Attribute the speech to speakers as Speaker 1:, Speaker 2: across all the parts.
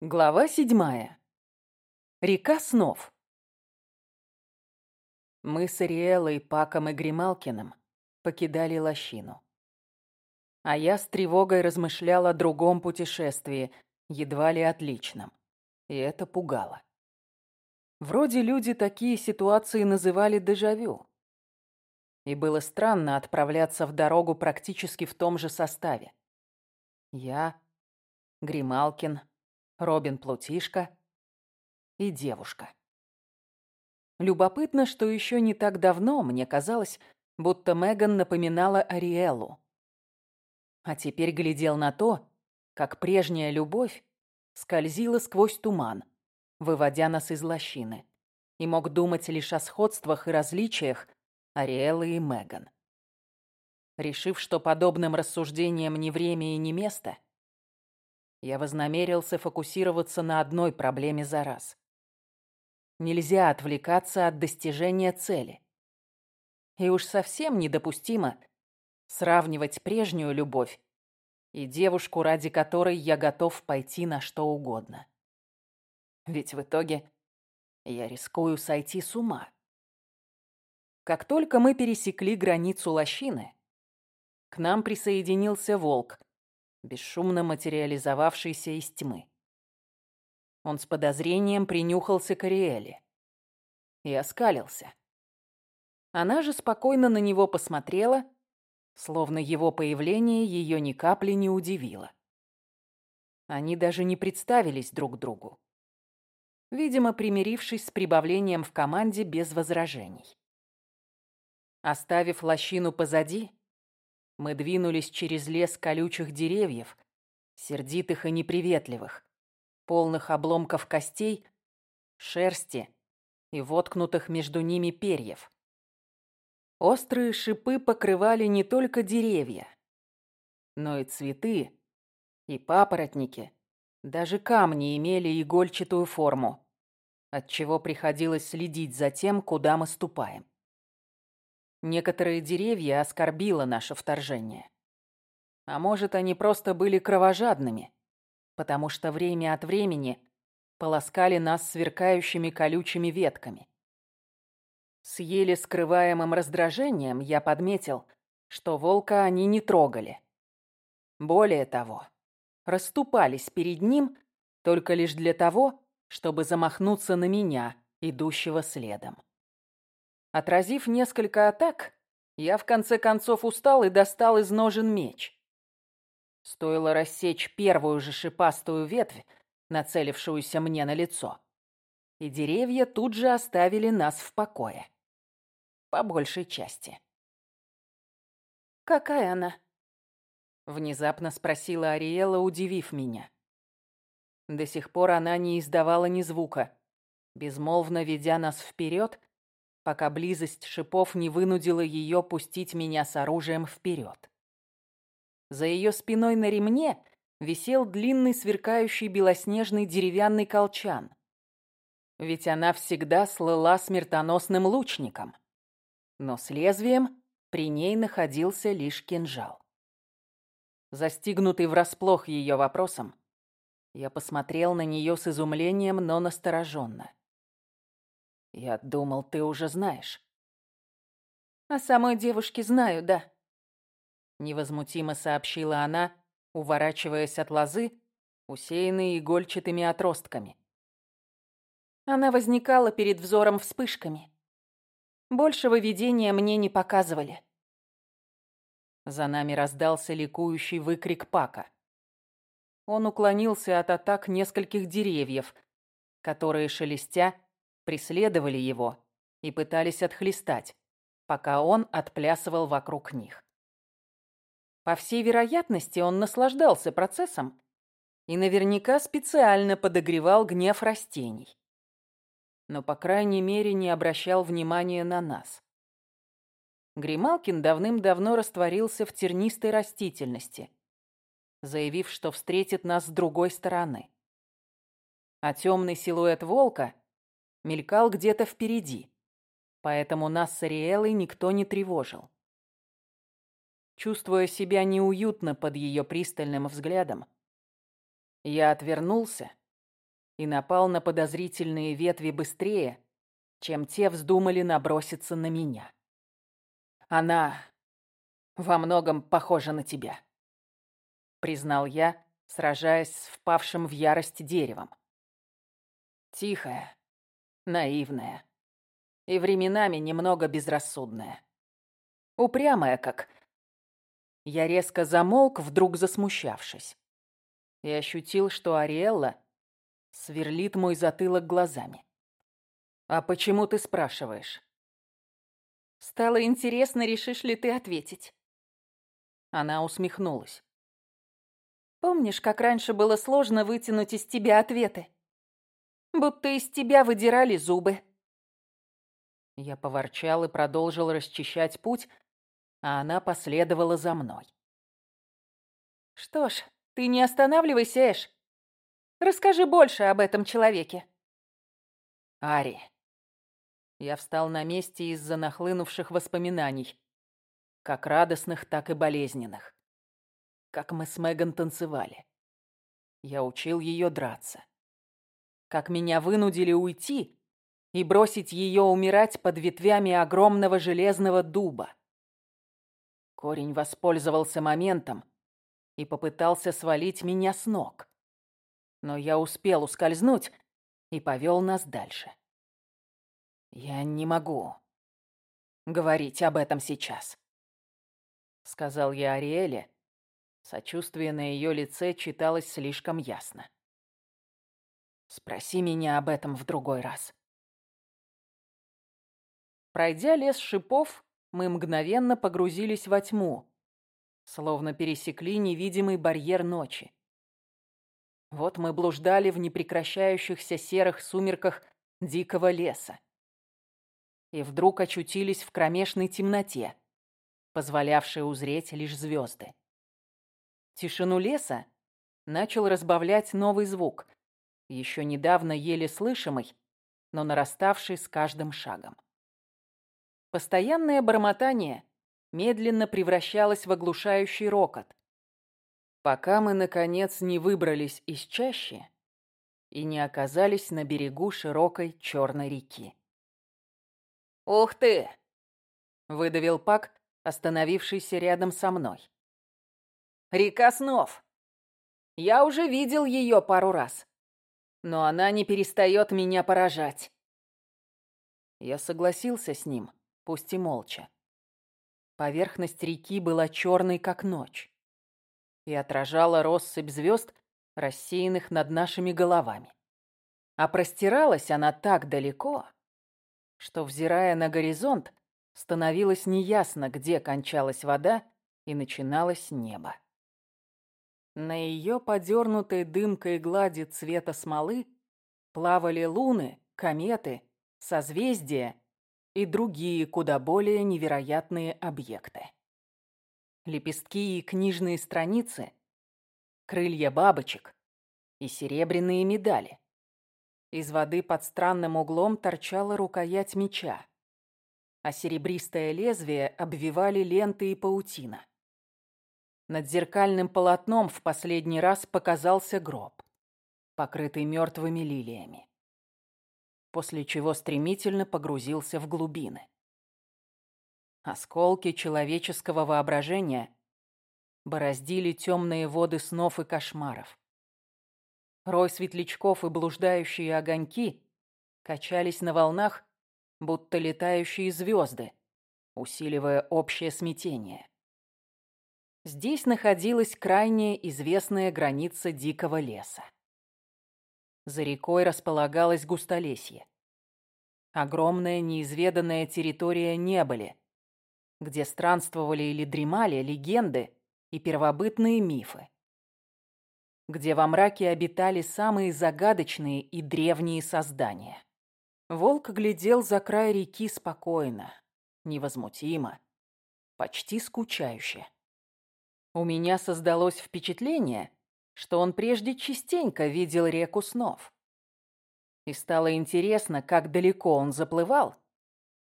Speaker 1: Глава седьмая. Река снов. Мы с Ариэлой, Паком и Грималкиным покидали лощину. А я с тревогой размышлял о другом путешествии, едва ли отличном. И это пугало. Вроде люди такие ситуации называли дежавю. И было странно отправляться в дорогу практически в том же составе. Я, Грималкин, Робин Плутишка и девушка. Любопытно, что еще не так давно мне казалось, будто Меган напоминала Ариэлу. А теперь глядел на то, как прежняя любовь скользила сквозь туман, выводя нас из лощины, и мог думать лишь о сходствах и различиях Ариэлы и Меган. Решив, что подобным рассуждениям не время и не место, я вознамерился фокусироваться на одной проблеме за раз. Нельзя отвлекаться от достижения цели. И уж совсем недопустимо сравнивать прежнюю любовь и девушку, ради которой я готов пойти на что угодно. Ведь в итоге я рискую сойти с ума. Как только мы пересекли границу лощины, к нам присоединился волк, бесшумно материализовавшийся из тьмы. Он с подозрением принюхался к Ариэле и оскалился. Она же спокойно на него посмотрела, словно его появление ее ни капли не удивило. Они даже не представились друг другу. Видимо, примирившись с прибавлением в команде без возражений. Оставив лощину позади, мы двинулись через лес колючих деревьев, сердитых и неприветливых, полных обломков костей, шерсти и воткнутых между ними перьев. Острые шипы покрывали не только деревья, но и цветы, и папоротники, даже камни имели игольчатую форму, отчего приходилось следить за тем, куда мы ступаем. Некоторые деревья оскорбило наше вторжение. А может, они просто были кровожадными, потому что время от времени полоскали нас сверкающими колючими ветками. С еле скрываемым раздражением я подметил, что волка они не трогали. Более того, расступались перед ним только лишь для того, чтобы замахнуться на меня, идущего следом. Отразив несколько атак, я в конце концов устал и достал из ножен меч. Стоило рассечь первую же шипастую ветвь, нацелившуюся мне на лицо, и деревья тут же оставили нас в покое. По большей части.
Speaker 2: «Какая она?»
Speaker 1: Внезапно спросила Ариэла, удивив меня. До сих пор она не издавала ни звука, безмолвно ведя нас вперед пока близость шипов не вынудила ее пустить меня с оружием вперед. За ее спиной на ремне висел длинный сверкающий белоснежный деревянный колчан. Ведь она всегда слыла смертоносным лучником. Но с лезвием при ней находился лишь кинжал. Застигнутый врасплох ее вопросом, я посмотрел на нее с изумлением, но настороженно. Я думал, ты уже знаешь.
Speaker 2: О самой девушке знаю, да.
Speaker 1: Невозмутимо сообщила она, уворачиваясь от лозы, усеянной игольчатыми отростками.
Speaker 2: Она возникала перед взором вспышками. Большего видения мне не показывали.
Speaker 1: За нами раздался ликующий выкрик Пака. Он уклонился от атак нескольких деревьев, которые, шелестя, преследовали его и пытались отхлестать, пока он отплясывал вокруг них. По всей вероятности, он наслаждался процессом и наверняка специально подогревал гнев растений. Но, по крайней мере, не обращал внимания на нас. Грималкин давным-давно растворился в тернистой растительности, заявив, что встретит нас с другой стороны. А темный силуэт волка мелькал где-то впереди, поэтому нас с Ариэлой никто не тревожил. Чувствуя себя неуютно под ее пристальным взглядом, я отвернулся и напал на подозрительные ветви быстрее, чем те вздумали наброситься на меня. Она во многом похожа на тебя, признал я, сражаясь с впавшим в ярость деревом. Тихая, наивная и временами немного безрассудная. Упрямая, как... Я резко замолк, вдруг засмущавшись. И ощутил, что Ариэлла сверлит мой затылок глазами. «А почему ты спрашиваешь?»
Speaker 2: «Стало интересно, решишь ли ты ответить?»
Speaker 1: Она усмехнулась.
Speaker 2: «Помнишь, как раньше было сложно вытянуть из тебя ответы? Будто из тебя выдирали зубы».
Speaker 1: Я поворчал и продолжил расчищать путь, а она последовала за мной.
Speaker 2: «Что ж, ты не останавливайся, Эш. Расскажи больше об этом человеке».
Speaker 1: «Ари». Я встал на месте из-за нахлынувших воспоминаний, как радостных, так и болезненных. Как мы с Меган танцевали. Я учил ее драться. Как меня вынудили уйти и бросить ее умирать под ветвями огромного железного дуба. Корень воспользовался моментом и попытался свалить меня с ног. Но я успел ускользнуть и повел нас дальше. «Я не могу говорить об этом сейчас», — сказал я Ариэле. Сочувствие на ее лице читалось слишком ясно. «Спроси меня об этом в другой раз». Пройдя лес шипов, мы мгновенно погрузились во тьму, словно пересекли невидимый барьер ночи. Вот мы блуждали в непрекращающихся серых сумерках дикого леса. И вдруг очутились в кромешной темноте, позволявшей узреть лишь звезды. Тишину леса начал разбавлять новый звук, еще недавно еле слышимый, но нараставший с каждым шагом. Постоянное бормотание медленно превращалось в оглушающий рокот, пока мы, наконец, не выбрались из чащи и не оказались на берегу широкой черной реки. «Ух ты!» — выдавил Пак, остановившийся рядом со мной. «Река снов! Я уже видел ее пару раз, но она не перестает меня поражать». Я согласился с ним, пусть и молча. Поверхность реки была черной, как ночь, и отражала россыпь звезд, рассеянных над нашими головами. А простиралась она так далеко, что, взирая на горизонт, становилось неясно, где кончалась вода и начиналось небо. На ее подернутой дымкой глади цвета смолы плавали луны, кометы, созвездия и другие куда более невероятные объекты. Лепестки и книжные страницы, крылья бабочек и серебряные медали. Из воды под странным углом торчала рукоять меча, а серебристое лезвие обвивали ленты и паутина. Над зеркальным полотном в последний раз показался гроб, покрытый мертвыми лилиями после чего стремительно погрузился в глубины. Осколки человеческого воображения бороздили темные воды снов и кошмаров. Рой светлячков и блуждающие огоньки качались на волнах, будто летающие звезды, усиливая общее смятение. Здесь находилась крайне известная граница дикого леса. За рекой располагалось густолесье. Огромная неизведанная территория Небыли, где странствовали или дремали легенды и первобытные мифы. Где во мраке обитали самые загадочные и древние создания. Волк глядел за край реки спокойно, невозмутимо, почти скучающе. У меня создалось впечатление, что он прежде частенько видел реку снов. И стало интересно, как далеко он заплывал,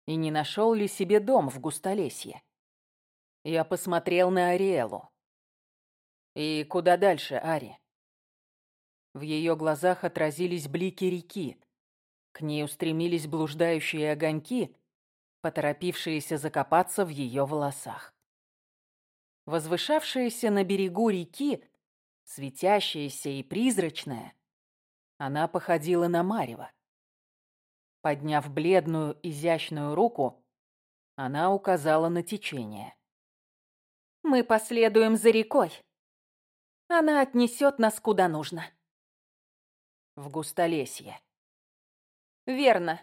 Speaker 1: и не нашел ли себе дом в Густолесье. Я посмотрел на Ариэлу. «И куда дальше, Ари?» В ее глазах отразились блики реки. К ней устремились блуждающие огоньки, поторопившиеся закопаться в ее волосах. Возвышавшаяся на берегу реки, светящаяся и призрачная, она походила на Марева. Подняв бледную, изящную руку, она указала на течение.
Speaker 2: «Мы последуем за рекой. Она отнесет нас куда нужно».
Speaker 1: «В густолесье».
Speaker 2: «Верно».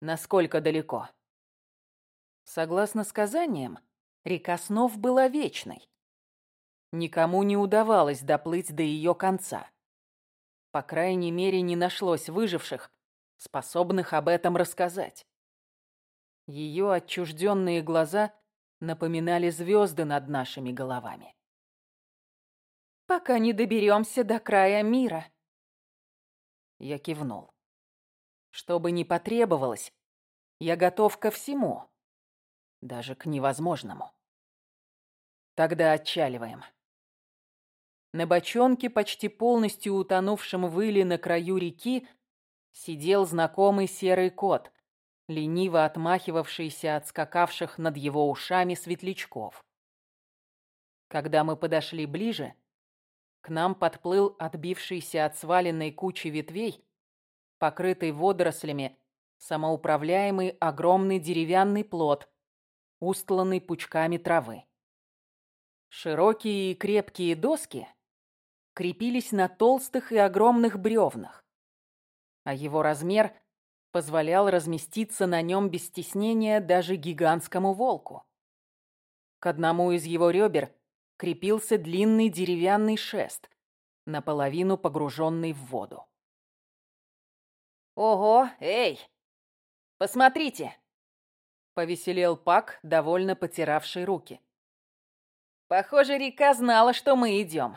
Speaker 1: «Насколько далеко?» Согласно сказаниям, река снов была вечной. Никому не удавалось доплыть до ее конца. По крайней мере, не нашлось выживших, способных об этом рассказать. Ее отчужденные глаза напоминали звезды над нашими головами.
Speaker 2: «Пока не доберемся до края мира».
Speaker 1: Я кивнул. Что бы ни потребовалось, я готов ко всему, даже к невозможному. Тогда отчаливаем. На бочонке, почти полностью утонувшем в иле на краю реки, сидел знакомый серый кот, лениво отмахивавшийся от скакавших над его ушами светлячков. Когда мы подошли ближе, к нам подплыл отбившийся от сваленной кучи ветвей, покрытый водорослями, самоуправляемый огромный деревянный плод, устланный пучками травы. Широкие и крепкие доски крепились на толстых и огромных бревнах, а его размер позволял разместиться на нем без стеснения даже гигантскому волку. К одному из его ребер крепился длинный деревянный шест, наполовину погруженный в воду.
Speaker 2: «Ого, эй! Посмотрите!»
Speaker 1: Повеселел Пак, довольно потиравший руки.
Speaker 2: «Похоже, река знала, что мы идем.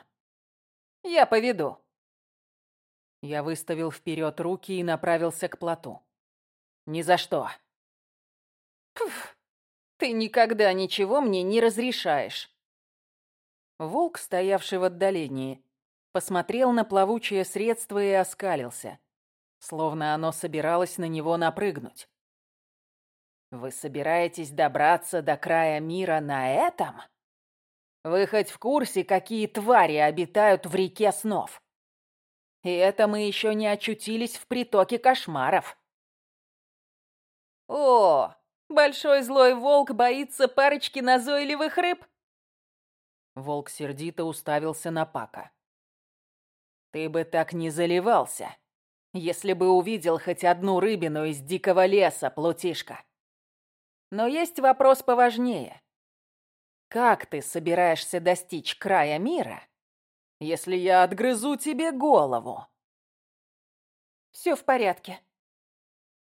Speaker 2: Я поведу».
Speaker 1: Я выставил вперед руки и направился к плоту. «Ни за что».
Speaker 2: «Пф, ты никогда ничего мне не разрешаешь».
Speaker 1: Волк, стоявший в отдалении, посмотрел на плавучее средство и оскалился словно оно собиралось на него напрыгнуть. «Вы собираетесь добраться до края мира на этом? Вы хоть в курсе, какие твари обитают в реке снов? И это мы еще не очутились в притоке кошмаров».
Speaker 2: «О, большой злой волк боится парочки назойливых рыб?»
Speaker 1: Волк сердито уставился на Пака. «Ты бы так не заливался!» если бы увидел хоть одну рыбину из дикого леса, плутишка. Но есть вопрос поважнее. Как ты собираешься достичь края мира, если я отгрызу тебе голову?
Speaker 2: Все в порядке.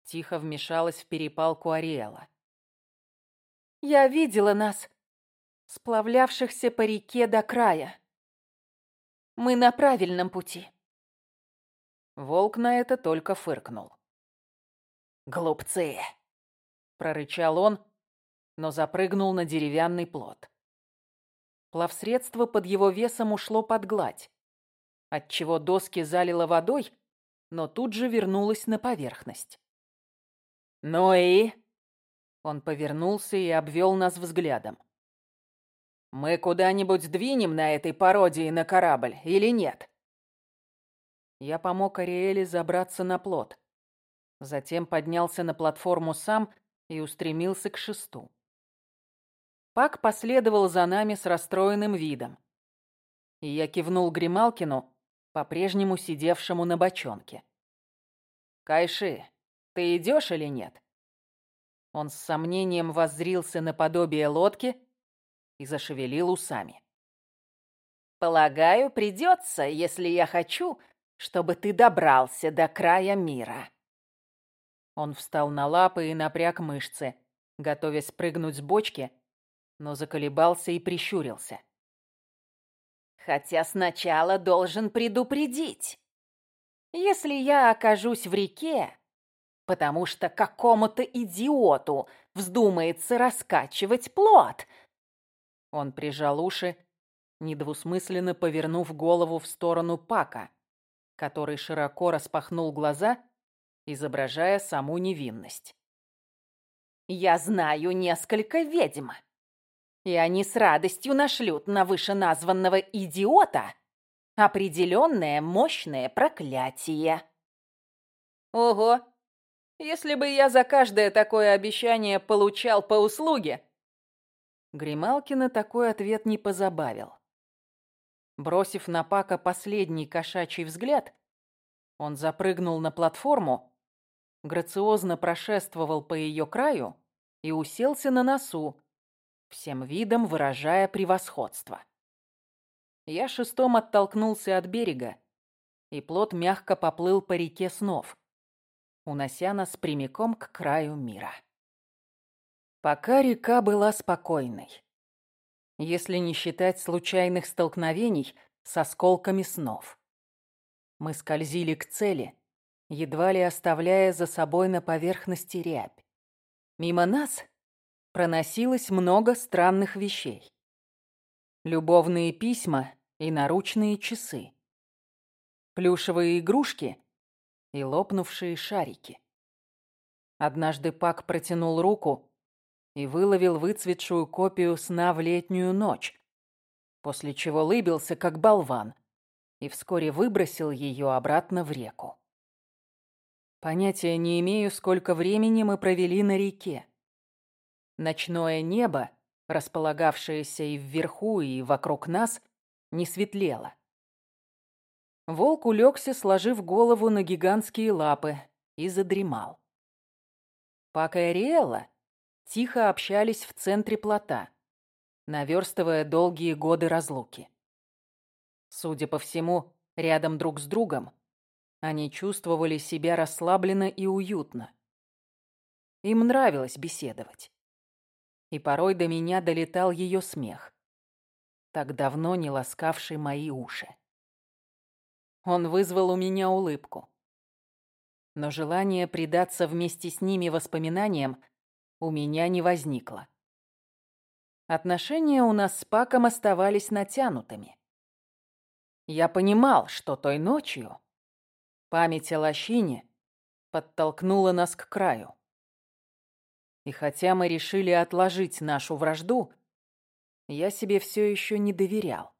Speaker 1: Тихо вмешалась в перепалку Ариэла.
Speaker 2: Я видела нас, сплавлявшихся по реке до края. Мы на правильном пути.
Speaker 1: Волк на это только фыркнул. «Глупцы!» — прорычал он, но запрыгнул на деревянный плот. Плавсредство под его весом ушло под гладь, отчего доски залило водой, но тут же вернулось на поверхность. «Ну и?» Он повернулся и обвел нас взглядом. «Мы куда-нибудь двинем на этой пародии на корабль или нет?» Я помог Ариэле забраться на плот. Затем поднялся на платформу сам и устремился к шесту. Пак последовал за нами с расстроенным видом. И я кивнул Грималкину, по-прежнему сидевшему на бочонке. «Кайши, ты идешь или нет?» Он с сомнением воззрился на подобие лодки и зашевелил усами.
Speaker 2: «Полагаю, придется, если я хочу, чтобы ты добрался до края мира».
Speaker 1: Он встал на лапы и напряг мышцы, готовясь прыгнуть с бочки, но заколебался и прищурился.
Speaker 2: «Хотя сначала должен предупредить. Если я окажусь в реке, потому что какому-то идиоту вздумается раскачивать плод...»
Speaker 1: Он прижал уши недвусмысленно повернув голову в сторону Пака, который широко распахнул глаза, изображая саму невинность.
Speaker 2: «Я знаю несколько ведьм, и они с радостью нашлют на вышеназванного идиота определенное мощное проклятие». «Ого! Если бы я за каждое такое обещание получал по услуге!»
Speaker 1: Грималкина такой ответ не позабавил. Бросив на Пака последний кошачий взгляд, он запрыгнул на платформу, грациозно прошествовал по ее краю и уселся на носу, всем видом выражая превосходство. Я шестом оттолкнулся от берега, и плот мягко поплыл по реке снов, унося нас прямиком к краю мира. Пока река была спокойной если не считать случайных столкновений с осколками снов. Мы скользили к цели, едва ли оставляя за собой на поверхности рябь. Мимо нас проносилось много странных вещей. Любовные письма и наручные часы. Плюшевые игрушки и лопнувшие шарики. Однажды Пак протянул руку и выловил выцветшую копию сна в летнюю ночь, после чего лыбился, как болван, и вскоре выбросил ее обратно в реку. Понятия не имею, сколько времени мы провели на реке. Ночное небо, располагавшееся и вверху, и вокруг нас, не светлело. Волк улегся, сложив голову на гигантские лапы, и задремал. Пака и Ариэла тихо общались в центре плота, наверстывая долгие годы разлуки. Судя по всему, рядом друг с другом, они чувствовали себя расслабленно и уютно. Им нравилось беседовать. И порой до меня долетал ее смех, так давно не ласкавший мои уши. Он вызвал у меня улыбку. Но желание предаться вместе с ними воспоминаниям у меня не возникло. Отношения у нас с Паком оставались натянутыми. Я понимал, что той ночью память о лощине подтолкнула нас к краю. И хотя мы решили отложить нашу вражду, я себе все еще не доверял.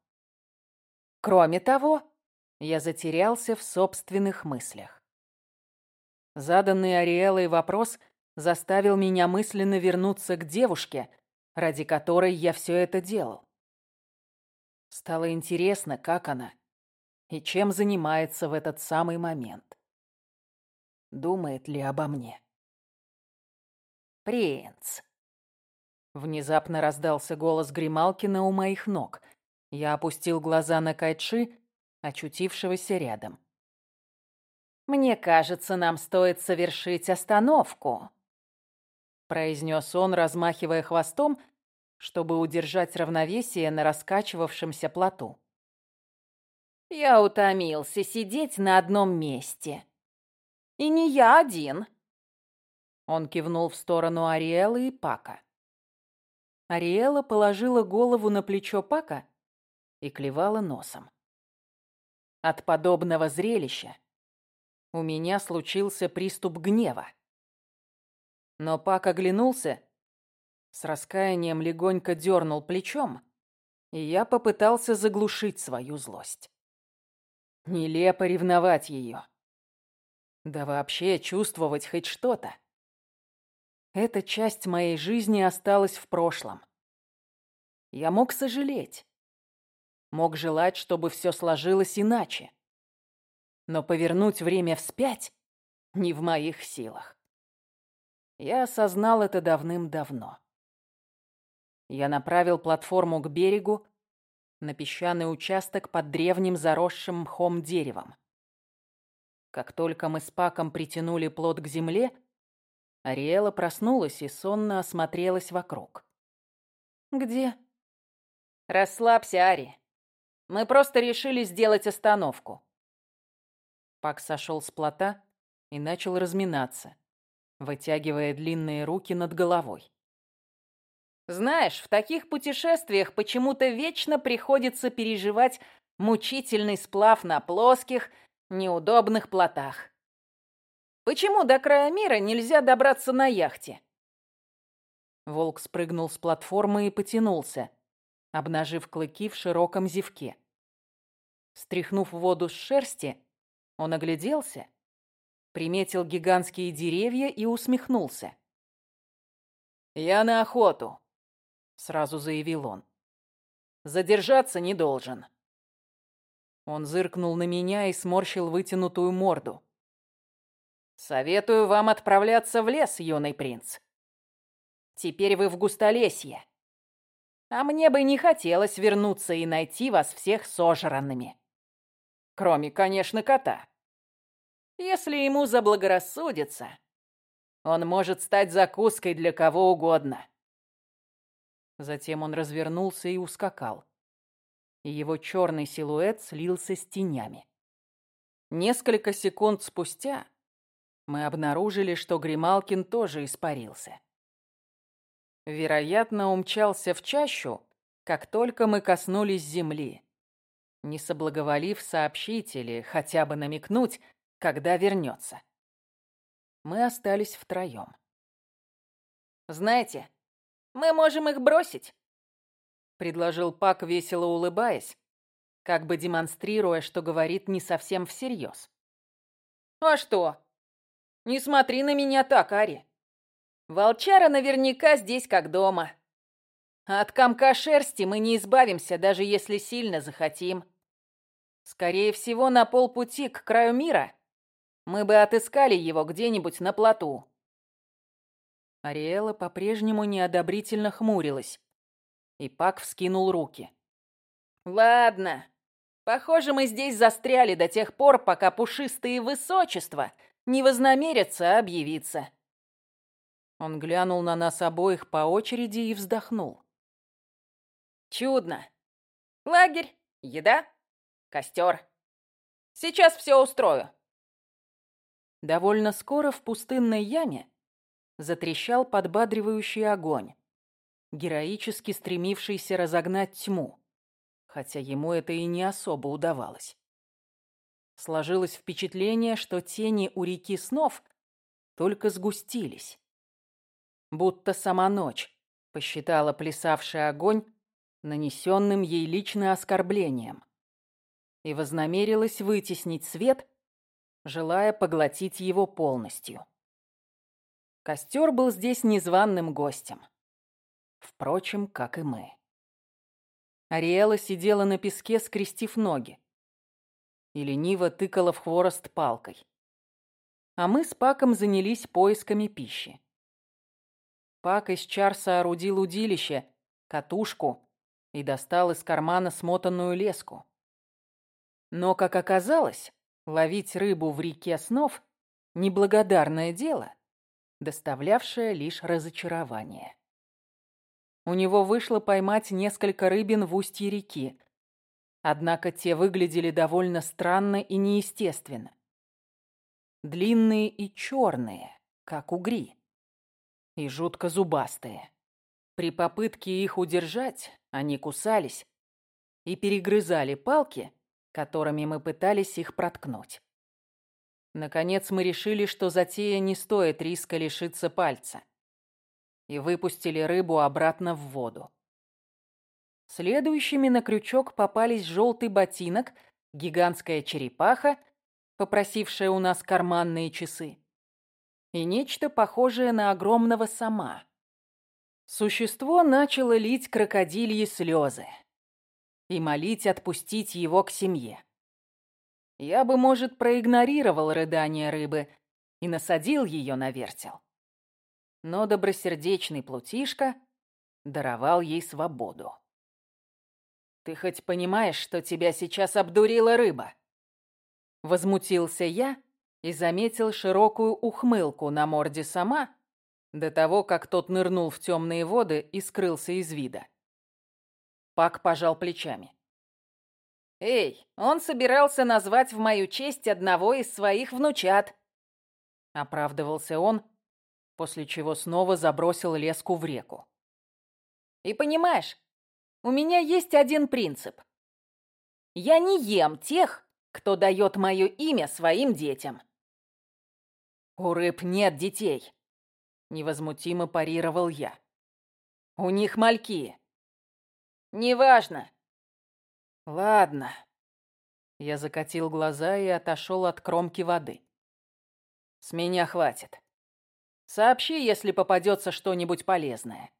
Speaker 1: Кроме того, я затерялся в собственных мыслях. Заданный Ариэлой вопрос заставил меня мысленно вернуться к девушке, ради которой я все это делал. Стало интересно, как она и чем занимается в этот самый момент. Думает ли обо мне? «Принц!» Внезапно раздался голос Грималкина у моих ног. Я опустил глаза на Кайши, очутившегося рядом. «Мне кажется, нам стоит совершить остановку», произнес он, размахивая хвостом, чтобы удержать равновесие на раскачивавшемся плоту. «Я утомился сидеть на одном месте. И не я один». Он кивнул в сторону Ариэлы и Пака. Ариэла положила голову на плечо Пака и клевала носом. От подобного зрелища у меня случился приступ гнева. Но Пак оглянулся, с раскаянием легонько дернул плечом, и я попытался заглушить свою злость. Нелепо ревновать ее. Да вообще чувствовать хоть что-то. Эта часть моей жизни осталась в прошлом. Я мог сожалеть. Мог желать, чтобы все сложилось иначе. Но повернуть время вспять не в моих силах. Я осознал это давным-давно. Я направил платформу к берегу, на песчаный участок под древним заросшим мхом деревом. Как только мы с Паком притянули плот к земле, Ариэла проснулась и сонно осмотрелась вокруг. «Где?» «Расслабься, Ари. Мы просто решили сделать остановку». Пак сошел с плота и начал разминаться вытягивая длинные руки над головой. Знаешь, в таких путешествиях почему-то вечно приходится переживать мучительный сплав на плоских, неудобных плотах. Почему до края мира нельзя добраться на яхте? Волк спрыгнул с платформы и потянулся, обнажив клыки в широком зевке. Стряхнув воду с шерсти, он огляделся, приметил гигантские деревья и усмехнулся. «Я на охоту», — сразу заявил он. «Задержаться не должен». Он зыркнул на меня и сморщил вытянутую морду. «Советую вам отправляться в лес, юный принц. Теперь вы в густолесье. А мне бы не хотелось вернуться и найти вас всех сожранными. Кроме, конечно, кота. Если ему заблагорассудится, он может стать закуской для кого угодно». Затем он развернулся и ускакал его черный силуэт слился с тенями. Несколько секунд спустя мы обнаружили, что Грималкин тоже испарился. Вероятно, умчался в чащу, как только мы коснулись земли, не соблаговолив сообщить или хотя бы намекнуть, когда вернется. Мы остались втроем. «Знаете, мы можем их бросить», предложил Пак, весело улыбаясь, как бы демонстрируя, что говорит не совсем всерьез. «А что? Не смотри на меня так, Ари. Волчара наверняка здесь как дома. от комка шерсти мы не избавимся, даже если сильно захотим. Скорее всего, на полпути к краю мира мы бы отыскали его где-нибудь на плоту». Ариэла по-прежнему неодобрительно хмурилась. И Пак вскинул руки. «Ладно. Похоже, мы здесь застряли до тех пор, пока пушистые высочества не вознамерятся объявиться». Он глянул на нас обоих по очереди и вздохнул. «Чудно. Лагерь, еда, костер. Сейчас все устрою». Довольно скоро в пустынной яме затрещал подбадривающий огонь героически стремившийся разогнать тьму, хотя ему это и не особо удавалось. Сложилось впечатление, что тени у реки снов только сгустились. Будто сама ночь посчитала плясавший огонь нанесенным ей лично оскорблением и вознамерилась вытеснить свет, желая поглотить его полностью. Костер был здесь незваным гостем. Впрочем, как и мы. Ариэла сидела на песке, скрестив ноги. И лениво тыкала в хворост палкой. А мы с Паком занялись поисками пищи. Пак из чар соорудил удилище, катушку и достал из кармана смотанную леску. Но, как оказалось, ловить рыбу в реке снов — неблагодарное дело, доставлявшее лишь разочарование. У него вышло поймать несколько рыбин в устье реки. Однако те выглядели довольно странно и неестественно. Длинные и черные, как угри. И жутко зубастые. При попытке их удержать, они кусались и перегрызали палки, которыми мы пытались их проткнуть. Наконец мы решили, что затея не стоит риска лишиться пальца и выпустили рыбу обратно в воду. Следующими на крючок попались желтый ботинок, гигантская черепаха, попросившая у нас карманные часы, и нечто похожее на огромного сама. Существо начало лить крокодильи слезы и молить отпустить его к семье. Я бы, может, проигнорировал рыдание рыбы и насадил ее на вертел но добросердечный плутишка даровал ей свободу. «Ты хоть понимаешь, что тебя сейчас обдурила рыба?» Возмутился я и заметил широкую ухмылку на морде сама до того, как тот нырнул в темные воды и скрылся из вида. Пак пожал плечами. «Эй, он собирался назвать в мою честь одного из своих внучат», — оправдывался он, после чего снова забросил леску в реку.
Speaker 2: И понимаешь, у меня есть один принцип. Я не ем тех, кто дает мое имя своим детям.
Speaker 1: У рыб нет детей, невозмутимо парировал я. У них мальки.
Speaker 2: Неважно.
Speaker 1: Ладно. Я закатил глаза и отошел от кромки воды. С меня хватит. Сообщи, если попадется что-нибудь полезное.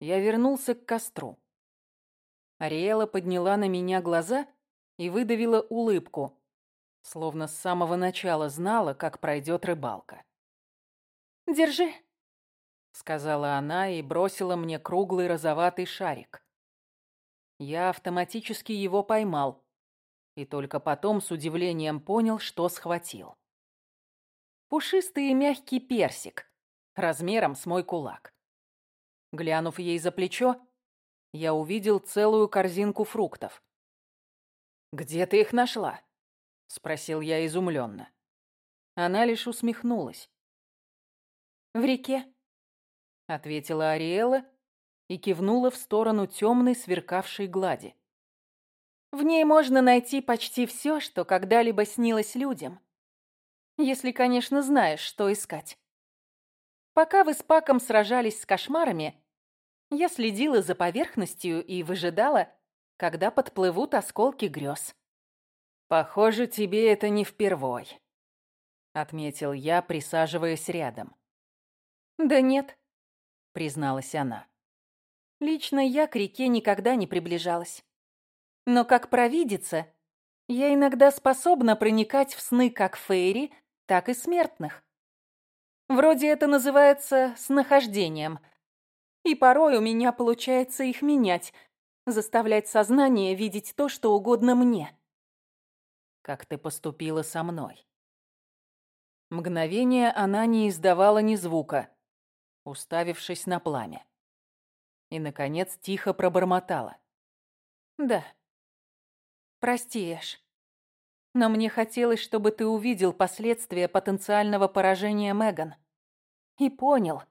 Speaker 1: Я вернулся к костру. Ариэла подняла на меня глаза и выдавила улыбку, словно с самого начала знала, как пройдет рыбалка.
Speaker 2: «Держи», —
Speaker 1: сказала она и бросила мне круглый розоватый шарик. Я автоматически его поймал и только потом с удивлением понял, что схватил. Пушистый и мягкий персик, размером с мой кулак. Глянув ей за плечо, я увидел целую корзинку фруктов. «Где ты их нашла?» — спросил я изумленно. Она лишь усмехнулась.
Speaker 2: «В реке», —
Speaker 1: ответила Ариэла и кивнула в сторону темной сверкавшей глади.
Speaker 2: «В ней можно найти почти все, что когда-либо снилось людям. Если, конечно, знаешь, что искать. Пока вы с Паком сражались с кошмарами, я следила за поверхностью и выжидала, когда подплывут осколки грез.
Speaker 1: «Похоже, тебе это не впервой», — отметил я, присаживаясь рядом.
Speaker 2: «Да нет», — призналась она. «Лично я к реке никогда не приближалась. Но как провидица, я иногда способна проникать в сны как фейри, так и смертных. Вроде это называется снахождением — и порой у меня получается их менять, заставлять сознание видеть то, что угодно мне.
Speaker 1: Как ты поступила со мной. Мгновение она не издавала ни звука, уставившись на пламя. И, наконец, тихо пробормотала.
Speaker 2: «Да. Прости, Эш. Но мне хотелось, чтобы ты увидел последствия потенциального поражения Меган. И понял,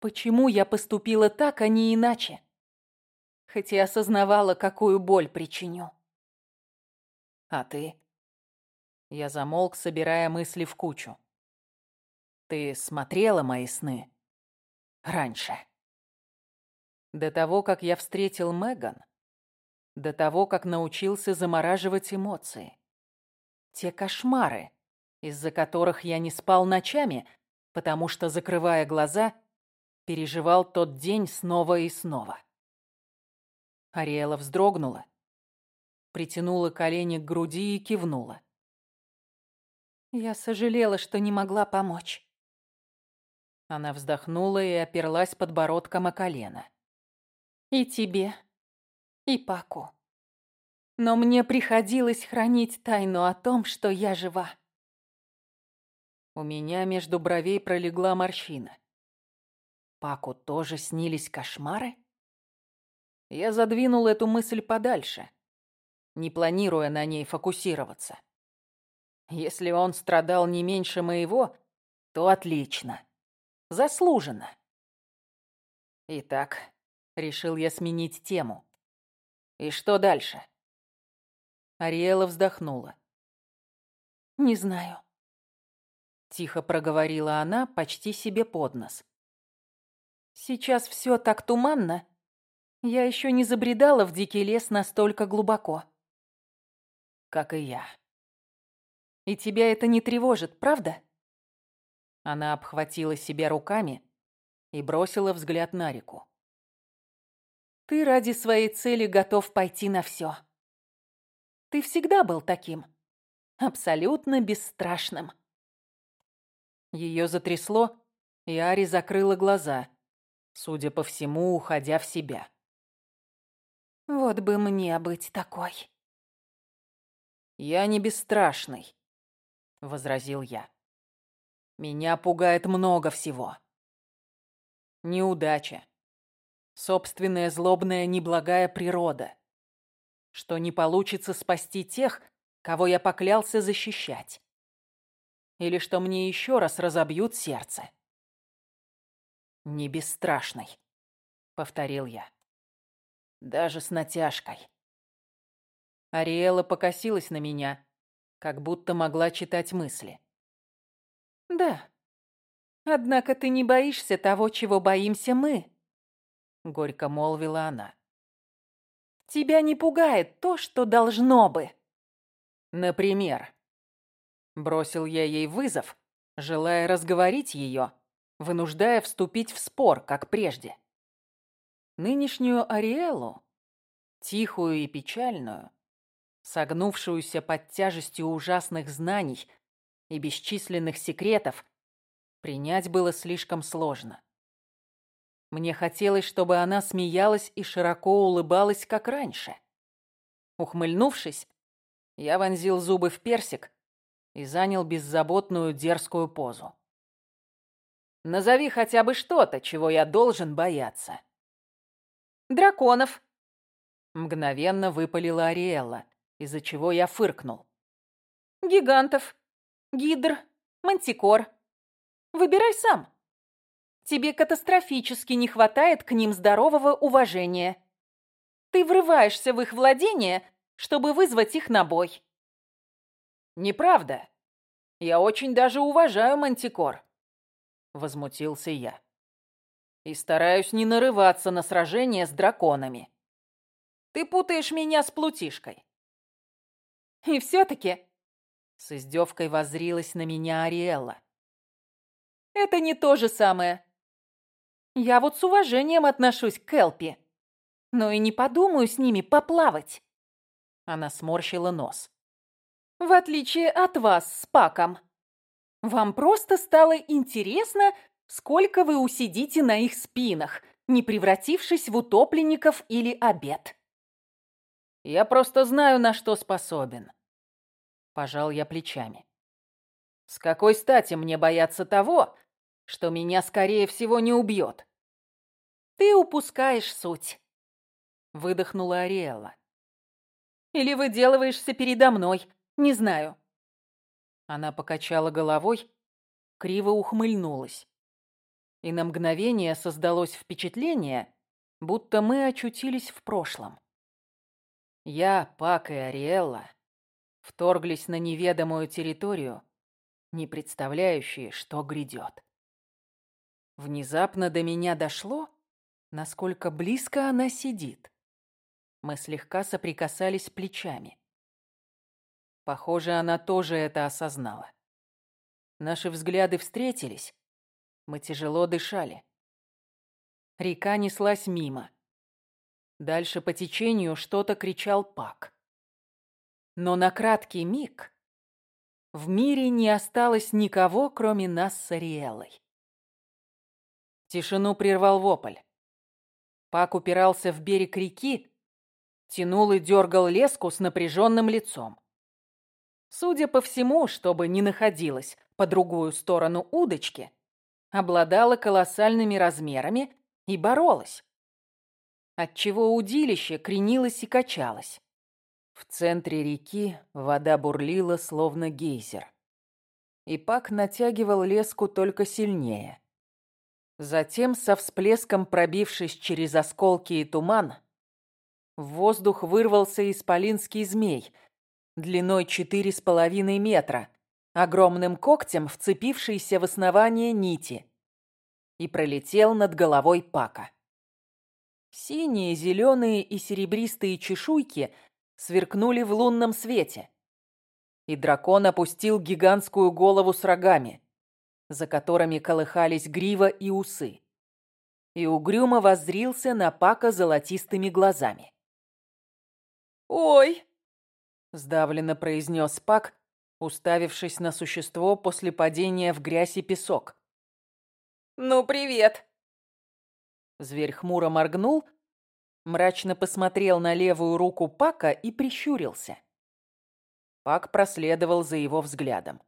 Speaker 2: Почему я поступила так, а не иначе? Хотя осознавала, какую боль причиню.
Speaker 1: А ты? Я замолк, собирая мысли в кучу. Ты смотрела мои сны? Раньше. До того, как я встретил Меган, до того, как научился замораживать эмоции. Те кошмары, из-за которых я не спал ночами, потому что, закрывая глаза, переживал тот день снова и снова. Ариэла вздрогнула, притянула колени к груди и кивнула.
Speaker 2: «Я сожалела, что не могла помочь».
Speaker 1: Она вздохнула и оперлась подбородком о колено.
Speaker 2: «И тебе, и Паку. Но мне приходилось хранить тайну о том, что я жива».
Speaker 1: У меня между бровей пролегла морщина. Паку тоже снились кошмары? Я задвинул эту мысль подальше, не планируя на ней фокусироваться. Если он страдал не меньше моего, то отлично. Заслуженно. Итак, решил я сменить тему. И что дальше? Ариэла вздохнула.
Speaker 2: «Не знаю», —
Speaker 1: тихо проговорила она почти себе под нос.
Speaker 2: Сейчас все так туманно. Я еще не забредала в дикий лес настолько глубоко.
Speaker 1: Как и я.
Speaker 2: И тебя это не тревожит, правда?
Speaker 1: Она обхватила себя руками и бросила взгляд на реку.
Speaker 2: Ты ради своей цели готов пойти на все. Ты всегда был таким. Абсолютно бесстрашным.
Speaker 1: Ее затрясло, и Ари закрыла глаза, судя по всему, уходя в себя.
Speaker 2: «Вот бы мне быть такой!»
Speaker 1: «Я не бесстрашный», — возразил я. «Меня пугает много всего. Неудача, собственная злобная неблагая природа, что не получится спасти тех, кого я поклялся защищать, или что мне еще раз разобьют сердце не бесстрашный. — повторил я. «Даже с натяжкой». Ариэла покосилась на меня, как будто могла читать мысли.
Speaker 2: «Да. Однако ты не боишься того, чего боимся мы», — горько молвила она. «Тебя не пугает то, что должно бы».
Speaker 1: «Например?» Бросил я ей вызов, желая разговорить ее, вынуждая вступить в спор, как прежде. Нынешнюю Ариэлу, тихую и печальную, согнувшуюся под тяжестью ужасных знаний и бесчисленных секретов, принять было слишком сложно. Мне хотелось, чтобы она смеялась и широко улыбалась, как раньше. Ухмыльнувшись, я вонзил зубы в персик и занял беззаботную дерзкую позу. «Назови хотя бы что-то, чего я должен бояться».
Speaker 2: «Драконов», —
Speaker 1: мгновенно выпалила Ариэлла, из-за чего я фыркнул.
Speaker 2: «Гигантов, гидр, мантикор. Выбирай сам. Тебе катастрофически не хватает к ним здорового уважения. Ты врываешься в их владение, чтобы вызвать их на бой».
Speaker 1: «Неправда. Я очень даже уважаю мантикор», — возмутился я. «И стараюсь не нарываться на сражение с драконами. Ты путаешь меня с плутишкой».
Speaker 2: И все-таки...»
Speaker 1: С издевкой воззрилась на меня Ариэлла.
Speaker 2: «Это не то же самое. Я вот с уважением отношусь к Элпи, но и не подумаю с ними поплавать».
Speaker 1: Она сморщила нос.
Speaker 2: «В отличие от вас с Паком. Вам просто стало интересно, сколько вы усидите на их спинах, не превратившись в утопленников или обед.
Speaker 1: Я просто знаю, на что способен. Пожал я плечами. С какой стати мне бояться того, что меня, скорее всего, не убьет?
Speaker 2: Ты упускаешь суть.
Speaker 1: Выдохнула Ариэлла.
Speaker 2: Или выделываешься передо мной, не знаю.
Speaker 1: Она покачала головой, криво ухмыльнулась. И на мгновение создалось впечатление, будто мы очутились в прошлом. Я, Пак и Ариэлла вторглись на неведомую территорию, не представляющие, что грядет. Внезапно до меня дошло, насколько близко она сидит. Мы слегка соприкасались плечами. Похоже, она тоже это осознала. Наши взгляды встретились. Мы тяжело дышали. Река неслась мимо. Дальше по течению что-то кричал Пак. Но на краткий миг в мире не осталось никого, кроме нас с Ариэлой. Тишину прервал вопль. Пак упирался в берег реки, тянул и дергал леску с напряженным лицом. Судя по всему, чтобы не находилась по другую сторону удочки, обладала колоссальными размерами и боролась отчего удилище кренилось и качалось. В центре реки вода бурлила, словно гейзер. И Пак натягивал леску только сильнее. Затем, со всплеском пробившись через осколки и туман, в воздух вырвался исполинский змей, длиной четыре с половиной метра, огромным когтем вцепившийся в основание нити, и пролетел над головой Пака. Синие, зеленые и серебристые чешуйки сверкнули в лунном свете. И дракон опустил гигантскую голову с рогами, за которыми колыхались грива и усы. И угрюмо воззрился на Пака золотистыми глазами.
Speaker 2: «Ой!»
Speaker 1: — сдавленно произнес Пак, уставившись на существо после падения в грязь и песок.
Speaker 2: «Ну, привет!»
Speaker 1: Зверь хмуро моргнул, мрачно посмотрел на левую руку Пака и прищурился. Пак проследовал за его взглядом.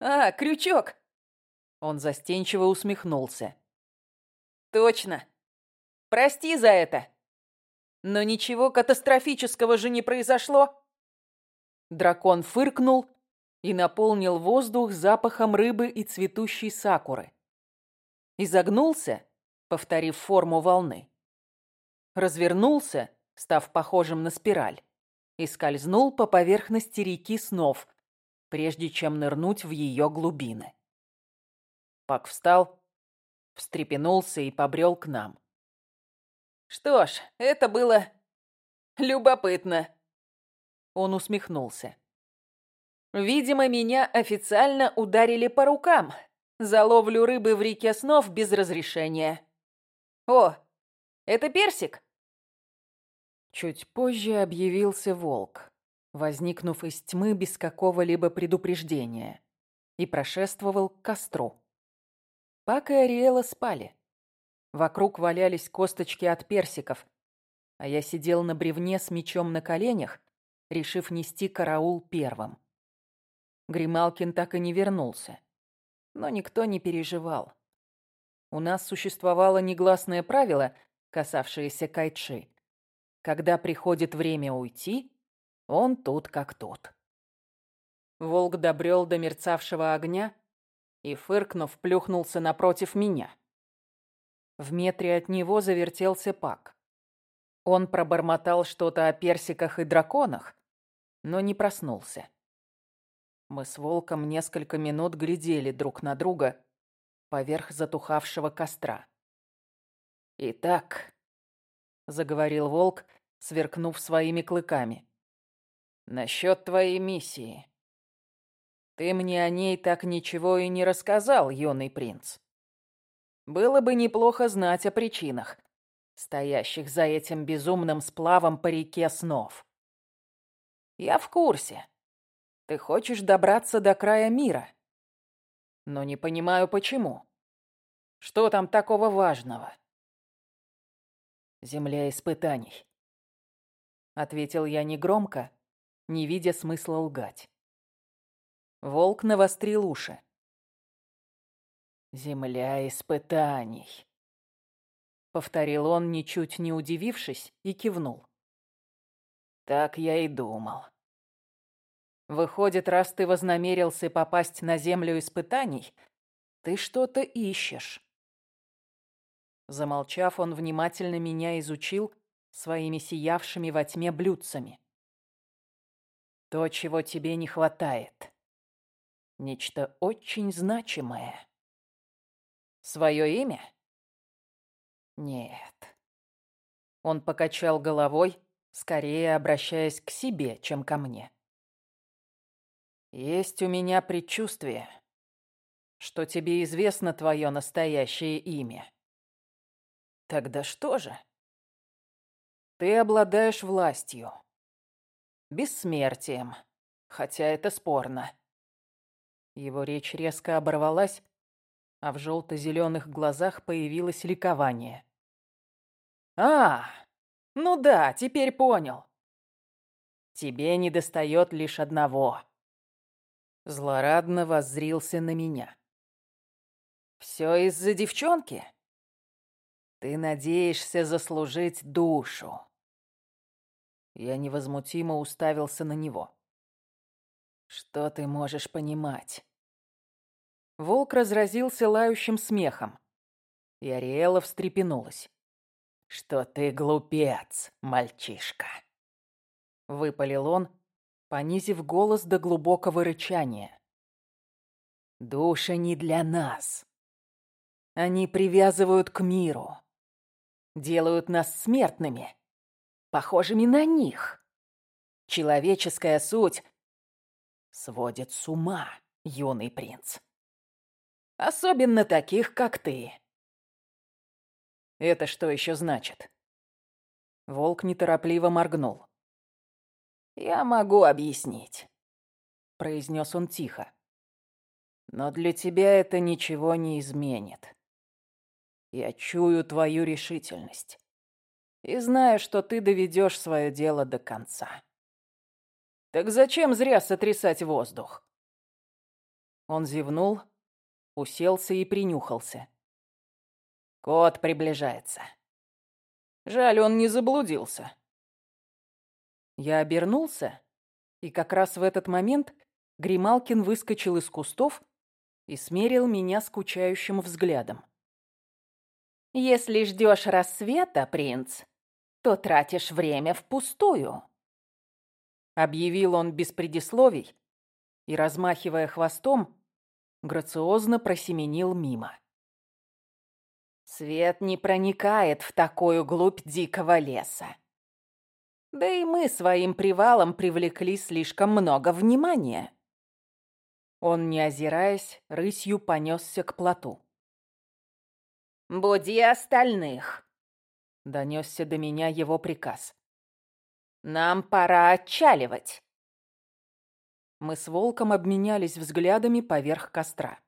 Speaker 2: «А, крючок!»
Speaker 1: Он застенчиво усмехнулся.
Speaker 2: «Точно! Прости за это! Но ничего катастрофического же не произошло!»
Speaker 1: Дракон фыркнул и наполнил воздух запахом рыбы и цветущей сакуры. Изогнулся повторив форму волны. Развернулся, став похожим на спираль, и скользнул по поверхности реки снов, прежде чем нырнуть в ее глубины. Пак встал, встрепенулся и побрел к нам. «Что ж, это было любопытно», — он усмехнулся. «Видимо, меня официально ударили по рукам за ловлю рыбы в реке снов без разрешения. О, это персик?» Чуть позже объявился волк, возникнув из тьмы без какого-либо предупреждения, и прошествовал к костру. Пак и Ариэла спали. Вокруг валялись косточки от персиков, а я сидел на бревне с мечом на коленях, решив нести караул первым. Грималкин так и не вернулся. Но никто не переживал. У нас существовало негласное правило, касавшееся Кайчи. Когда приходит время уйти, он тут как тут. Волк добрел до мерцавшего огня и, фыркнув, плюхнулся напротив меня. В метре от него завертелся Пак. Он пробормотал что-то о персиках и драконах, но не проснулся. Мы с волком несколько минут глядели друг на друга поверх затухавшего костра. «Итак», — заговорил волк, сверкнув своими клыками, — «насчет твоей миссии. Ты мне о ней так ничего и не рассказал, юный принц. Было бы неплохо знать о причинах, стоящих за этим безумным сплавом по реке снов. Я в курсе. Ты хочешь добраться до края мира. Но не понимаю, почему. Что там такого важного? Земля испытаний. Ответил я негромко, не видя смысла лгать. Волк навострил уши. «Земля испытаний», — повторил он, ничуть не удивившись, и кивнул. «Так я и думал. Выходит, раз ты вознамерился попасть на землю испытаний, ты что-то ищешь». Замолчав, он внимательно меня изучил своими сиявшими во тьме блюдцами. «То, чего тебе не хватает», Нечто очень значимое. Свое имя? Нет. Он покачал головой, скорее обращаясь к себе, чем ко мне. Есть у меня предчувствие, что тебе известно твое настоящее имя. Тогда что же? Ты обладаешь властью, бессмертием, хотя это спорно. Его речь резко оборвалась, а в желто-зеленых глазах появилось ликование. «А, ну да, теперь понял. Тебе недостает лишь одного». Злорадно воззрился на меня. «Все из-за девчонки? Ты надеешься заслужить душу?» Я невозмутимо уставился на него. Что ты можешь понимать? Волк разразился лающим смехом. И Ариэла встрепенулась. «Что ты глупец, мальчишка!» Выпалил он, понизив голос до глубокого рычания. «Души не для нас. Они привязывают к миру. Делают нас смертными, похожими на них. Человеческая суть сводит с ума, юный принц. Особенно таких, как ты. Это что еще значит? Волк неторопливо моргнул. «Я могу объяснить», — произнес он тихо. «Но для тебя это ничего не изменит. Я чую твою решительность и знаю, что ты доведешь свое дело до конца». Так зачем зря сотрясать воздух? Он зевнул, уселся и принюхался. Кот приближается. Жаль, он не заблудился. Я обернулся, и как раз в этот момент Грималкин выскочил из кустов и смерил меня скучающим взглядом.
Speaker 2: Если ждешь рассвета, принц, то тратишь время впустую.
Speaker 1: Объявил он без предисловий и, размахивая хвостом, грациозно просеменил мимо.
Speaker 2: Свет не проникает в такую глубь дикого леса. Да и мы своим привалом привлекли слишком много внимания.
Speaker 1: Он, не озираясь, рысью понесся к плоту.
Speaker 2: «Буди остальных!»
Speaker 1: — донесся до меня его приказ.
Speaker 2: «Нам пора отчаливать!»
Speaker 1: Мы с волком обменялись взглядами поверх костра.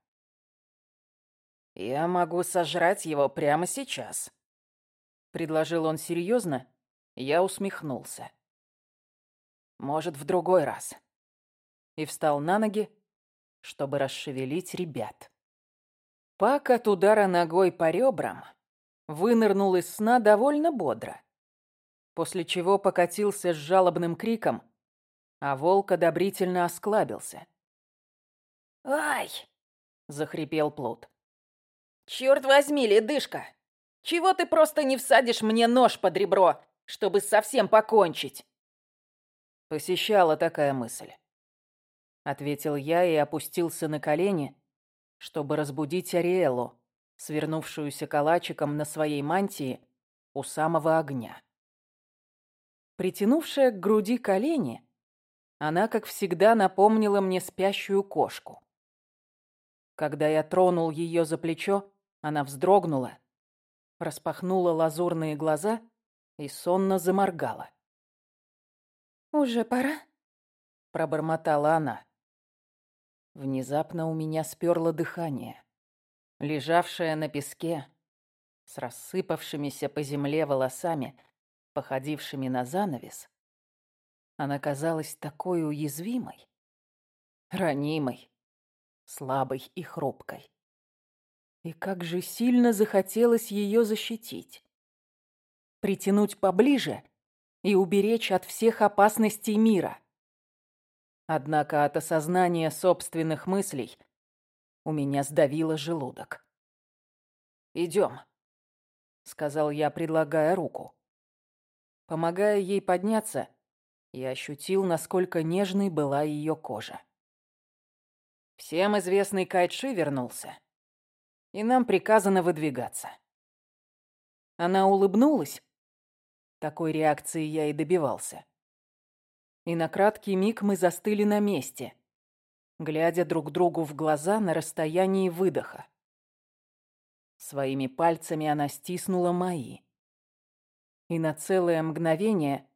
Speaker 1: «Я могу сожрать его прямо сейчас», — предложил он серьезно. Я усмехнулся. «Может, в другой раз». И встал на ноги, чтобы расшевелить ребят. Пак от удара ногой по ребрам вынырнул из сна довольно бодро, после чего покатился с жалобным криком, а волк одобрительно осклабился.
Speaker 2: «Ай!»
Speaker 1: — захрипел плут.
Speaker 2: «Чёрт возьми, ледышка! Чего ты просто не всадишь мне нож под ребро, чтобы совсем покончить?»
Speaker 1: Посещала такая мысль. Ответил я и опустился на колени, чтобы разбудить Ариэлу, свернувшуюся калачиком на своей мантии у самого огня. Притянувшая к груди колени, она, как всегда, напомнила мне спящую кошку. Когда я тронул ее за плечо, она вздрогнула, распахнула лазурные глаза и сонно заморгала.
Speaker 2: «Уже пора?»
Speaker 1: — пробормотала она. Внезапно у меня сперло дыхание. Лежавшая на песке, с рассыпавшимися по земле волосами, походившими на занавес, она казалась такой уязвимой, ранимой, слабой и хрупкой. И как же сильно захотелось ее защитить. Притянуть поближе и уберечь от всех опасностей мира. Однако от осознания собственных мыслей у меня сдавило желудок. «Идем», — сказал я, предлагая руку. Помогая ей подняться, я ощутил, насколько нежной была ее кожа. Всем известный Кайтши вернулся, и нам приказано выдвигаться. Она улыбнулась. Такой реакции я и добивался. И на краткий миг мы застыли на месте, глядя друг другу в глаза на расстоянии выдоха. Своими пальцами она стиснула мои. И на целое мгновение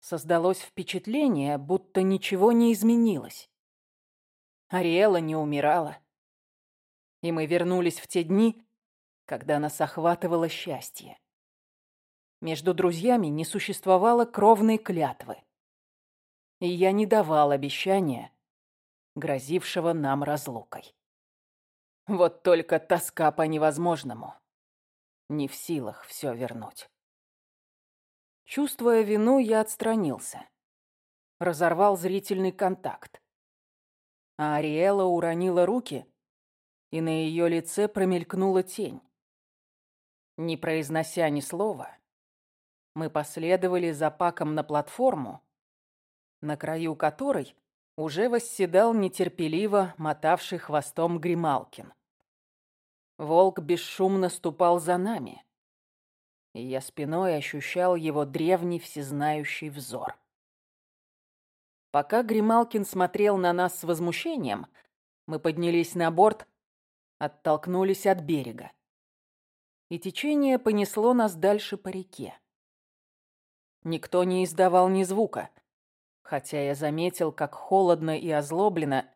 Speaker 1: создалось впечатление, будто ничего не изменилось. Ариэла не умирала. И мы вернулись в те дни, когда нас охватывало счастье. Между друзьями не существовало кровной клятвы. И я не давал обещания, грозившего нам разлукой. Вот только тоска по невозможному. Не в силах все вернуть. Чувствуя вину, я отстранился. Разорвал зрительный контакт. А Ариэла уронила руки, и на ее лице промелькнула тень. Не произнося ни слова, мы последовали за Паком на платформу, на краю которой уже восседал нетерпеливо мотавший хвостом Грималкин. Волк бесшумно ступал за нами, и я спиной ощущал его древний всезнающий взор. Пока Грималкин смотрел на нас с возмущением, мы поднялись на борт, оттолкнулись от берега. И течение понесло нас дальше по реке. Никто не издавал ни звука, хотя я заметил, как холодно и озлобленно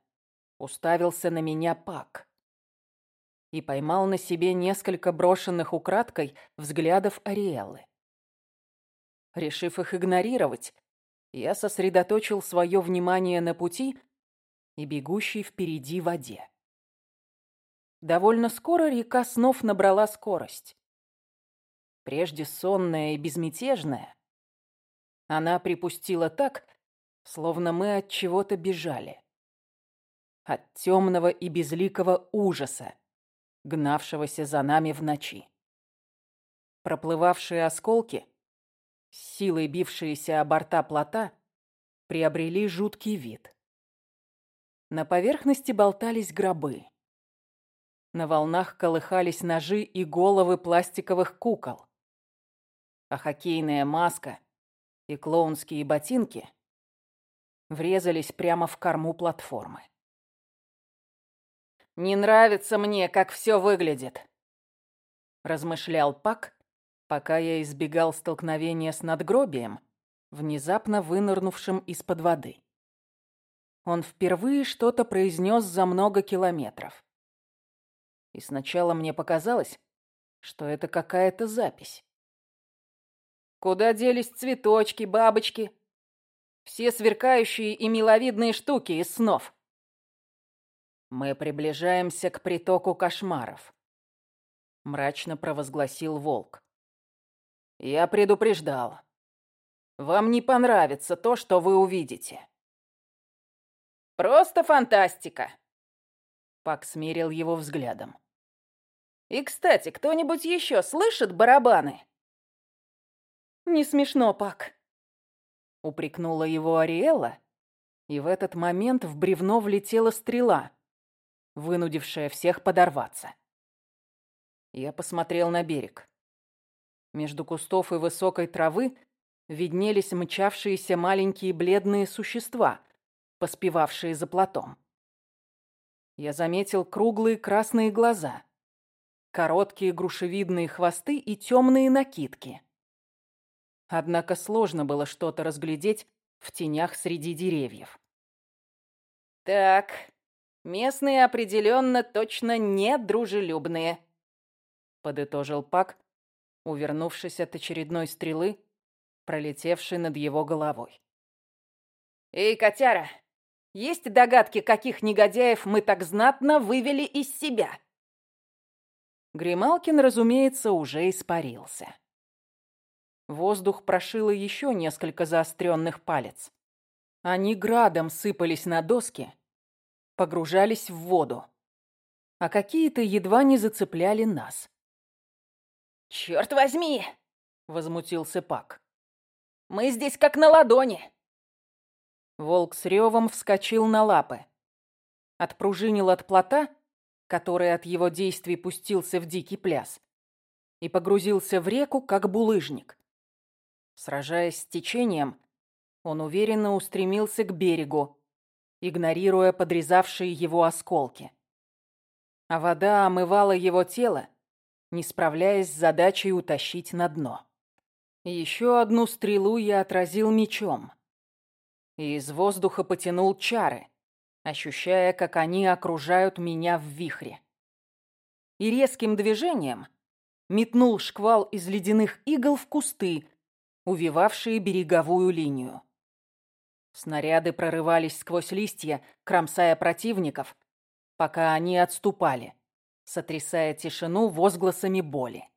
Speaker 1: уставился на меня Пак и поймал на себе несколько брошенных украдкой взглядов Ариэллы. Решив их игнорировать, я сосредоточил свое внимание на пути и бегущей впереди воде. Довольно скоро река снов набрала скорость. Прежде сонная и безмятежная, она припустила так, словно мы от чего-то бежали. От темного и безликого ужаса, гнавшегося за нами в ночи. Проплывавшие осколки, силой бившиеся о борта плота, приобрели жуткий вид. На поверхности болтались гробы. На волнах колыхались ножи и головы пластиковых кукол. А хоккейная маска и клоунские ботинки врезались прямо в корму платформы. «Не нравится мне, как все выглядит», — размышлял Пак, пока я избегал столкновения с надгробием, внезапно вынырнувшим из-под воды. Он впервые что-то произнес за много километров. И сначала мне показалось, что это какая-то запись. Куда делись цветочки, бабочки? Все сверкающие и миловидные штуки из снов. Мы приближаемся к притоку кошмаров. Мрачно провозгласил волк. Я предупреждал. Вам не понравится то, что вы увидите. Просто фантастика. Пак смерил его взглядом. И, кстати, кто-нибудь еще слышит барабаны? Не смешно, Пак. Упрекнула его Ариэла, и в этот момент в бревно влетела стрела, вынудившая всех подорваться. Я посмотрел на берег. Между кустов и высокой травы виднелись мчавшиеся маленькие бледные существа, поспевавшие за плотом. Я заметил круглые красные глаза, короткие грушевидные хвосты и темные накидки. Однако сложно было что-то разглядеть в тенях среди деревьев. «Так, местные определенно точно не дружелюбные», — подытожил Пак, увернувшись от очередной стрелы, пролетевшей над его головой. «Эй, котяра, есть догадки, каких негодяев мы так знатно вывели из себя?» Грималкин, разумеется, уже испарился. Воздух прошило еще несколько заостренных палец. Они градом сыпались на доски, погружались в воду, а какие-то едва не зацепляли нас. «Черт возьми!» — возмутился Пак. «Мы здесь как на ладони!» Волк с ревом вскочил на лапы. Отпружинил от плота, который от его действий пустился в дикий пляс, и погрузился в реку, как булыжник. Сражаясь с течением, он уверенно устремился к берегу, игнорируя подрезавшие его осколки. А вода омывала его тело, не справляясь с задачей утащить на дно. Еще одну стрелу я отразил мечом и из воздуха потянул чары, ощущая, как они окружают меня в вихре. И резким движением метнул шквал из ледяных игл в кусты, увивавшие береговую линию. Снаряды прорывались сквозь листья, кромсая противников, пока они отступали, сотрясая тишину возгласами боли.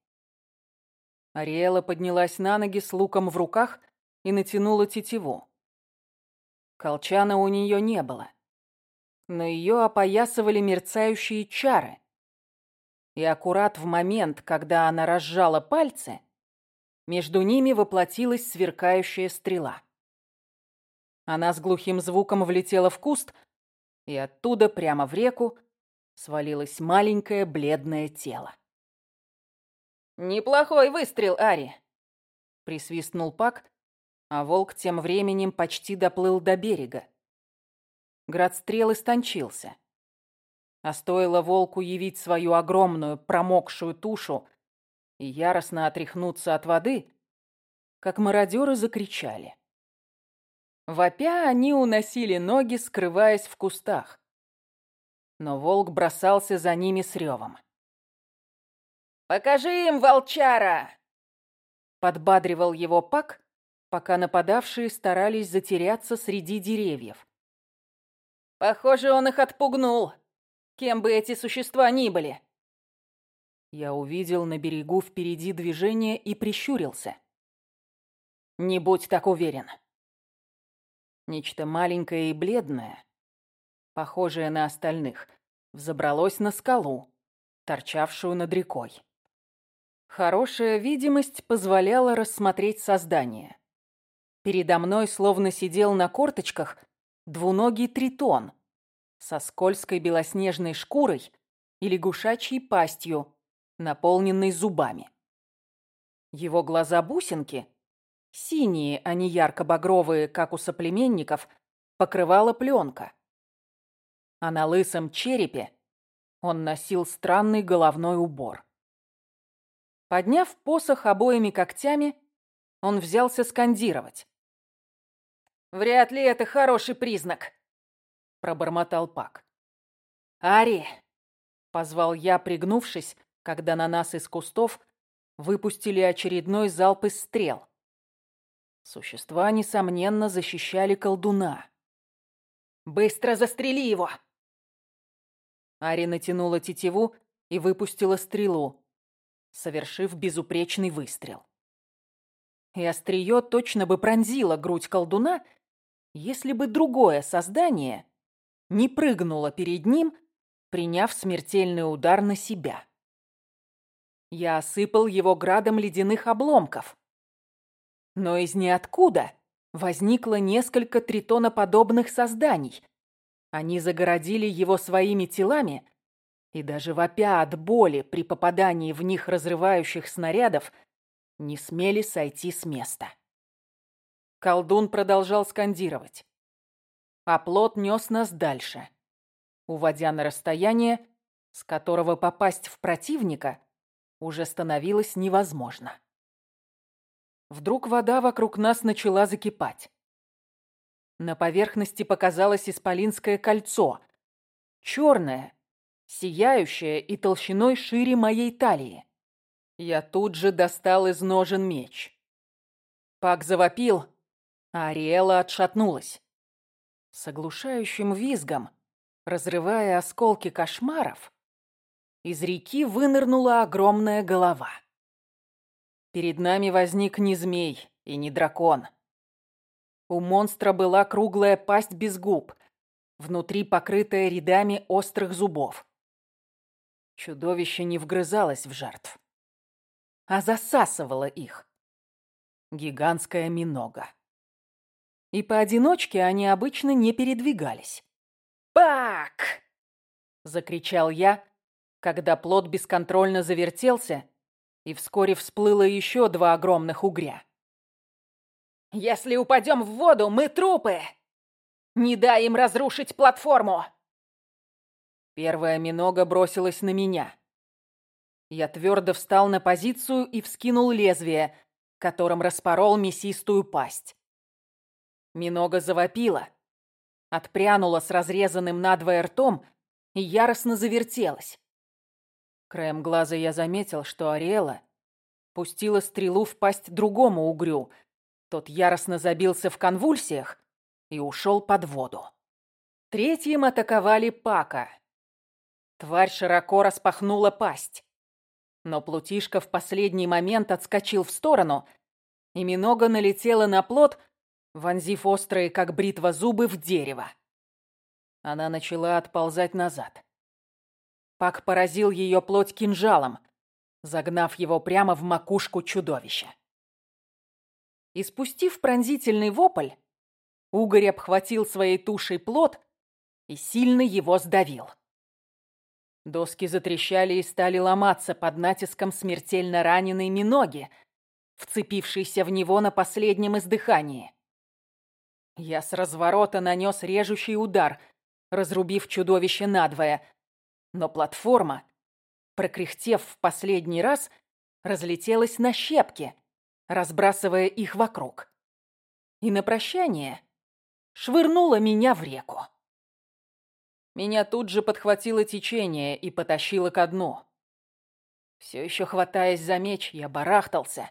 Speaker 1: Ариэла поднялась на ноги с луком в руках и натянула тетиву. Колчана у нее не было. Но ее опоясывали мерцающие чары. И аккурат в момент, когда она разжала пальцы, между ними воплотилась сверкающая стрела. Она с глухим звуком влетела в куст, и оттуда прямо в реку свалилось маленькое бледное тело. «Неплохой выстрел, Ари!» — присвистнул Пак, а волк тем временем почти доплыл до берега. Градстрел истончился. А стоило волку явить свою огромную промокшую тушу и яростно отряхнуться от воды, как мародеры закричали. Вопя они уносили ноги, скрываясь в кустах. Но волк бросался за ними с ревом. «Покажи им, волчара!» Подбадривал его Пак, пока нападавшие старались затеряться среди деревьев. «Похоже, он их отпугнул, кем бы эти существа ни были». Я увидел на берегу впереди движение и прищурился. «Не будь так уверен». Нечто маленькое и бледное, похожее на остальных, взобралось на скалу, торчавшую над рекой. Хорошая видимость позволяла рассмотреть создание. Передо мной словно сидел на корточках двуногий тритон со скользкой белоснежной шкурой и лягушачьей пастью, наполненной зубами. Его глаза-бусинки, синие, а не ярко-багровые, как у соплеменников, покрывала пленка. А на лысом черепе он носил странный головной убор. Подняв посох обоими когтями, он взялся скандировать. «Вряд ли это хороший признак», — пробормотал Пак. «Ари!» — позвал я, пригнувшись, когда на нас из кустов выпустили очередной залп из стрел. Существа, несомненно, защищали колдуна. «Быстро застрели его!» Ари натянула тетиву и выпустила стрелу, совершив безупречный выстрел. И острие точно бы пронзило грудь колдуна, если бы другое создание не прыгнуло перед ним, приняв смертельный удар на себя. Я осыпал его градом ледяных обломков. Но из ниоткуда возникло несколько тритоноподобных созданий. Они загородили его своими телами, и даже вопя от боли при попадании в них разрывающих снарядов, не смели сойти с места. Колдун продолжал скандировать. А плот нес нас дальше, уводя на расстояние, с которого попасть в противника уже становилось невозможно. Вдруг вода вокруг нас начала закипать. На поверхности показалось исполинское кольцо, черное, сияющая и толщиной шире моей талии. Я тут же достал из ножен меч. Пак завопил, а Ариэла отшатнулась. С оглушающим визгом, разрывая осколки кошмаров, из реки вынырнула огромная голова. Перед нами возник не змей и не дракон. У монстра была круглая пасть без губ, внутри покрытая рядами острых зубов. Чудовище не вгрызалось в жертв, а засасывало их. Гигантская минога. И поодиночке они обычно не передвигались. «Пак!» — закричал я, когда плод бесконтрольно завертелся, и вскоре всплыло еще два огромных угря. «Если упадем в воду, мы трупы! Не дай им разрушить платформу!» Первая минога бросилась на меня. Я твердо встал на позицию и вскинул лезвие, которым распорол мясистую пасть. Минога завопила, отпрянула с разрезанным надвое ртом и яростно завертелась. Краем глаза я заметил, что Ариэла пустила стрелу в пасть другому угрю. Тот яростно забился в конвульсиях и ушел под воду. Третьим атаковали Пака, Тварь широко распахнула пасть. Но Плутишка в последний момент отскочил в сторону, и Минога налетела на плот, вонзив острые, как бритва, зубы в дерево. Она начала отползать назад. Пак поразил ее плоть кинжалом, загнав его прямо в макушку чудовища. И спустив пронзительный вопль, угорь обхватил своей тушей плот и сильно его сдавил. Доски затрещали и стали ломаться под натиском смертельно раненой Миноги, вцепившейся в него на последнем издыхании. Я с разворота нанес режущий удар, разрубив чудовище надвое, но платформа, прокряхтев в последний раз, разлетелась на щепки, разбрасывая их вокруг. И на прощание швырнула меня в реку. Меня тут же подхватило течение и потащило ко дну. Все еще хватаясь за меч, я барахтался,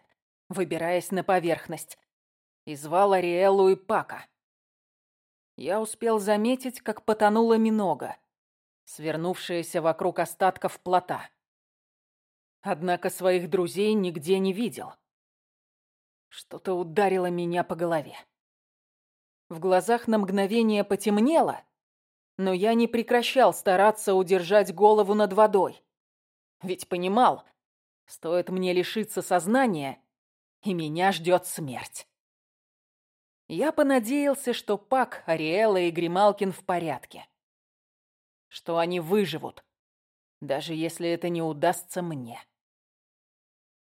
Speaker 1: выбираясь на поверхность, и звал Ариэлу и Пака. Я успел заметить, как потонула Минога, свернувшаяся вокруг остатков плота. Однако своих друзей нигде не видел. Что-то ударило меня по голове. В глазах на мгновение потемнело, но я не прекращал стараться удержать голову над водой. Ведь понимал, Стоит мне лишиться сознания, и меня ждет смерть. Я понадеялся, что Пак, Ариэла и Грималкин в порядке. Что они выживут, даже если это не удастся мне.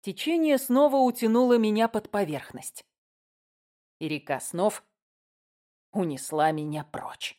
Speaker 1: Течение снова утянуло меня под поверхность. И река снов унесла меня прочь.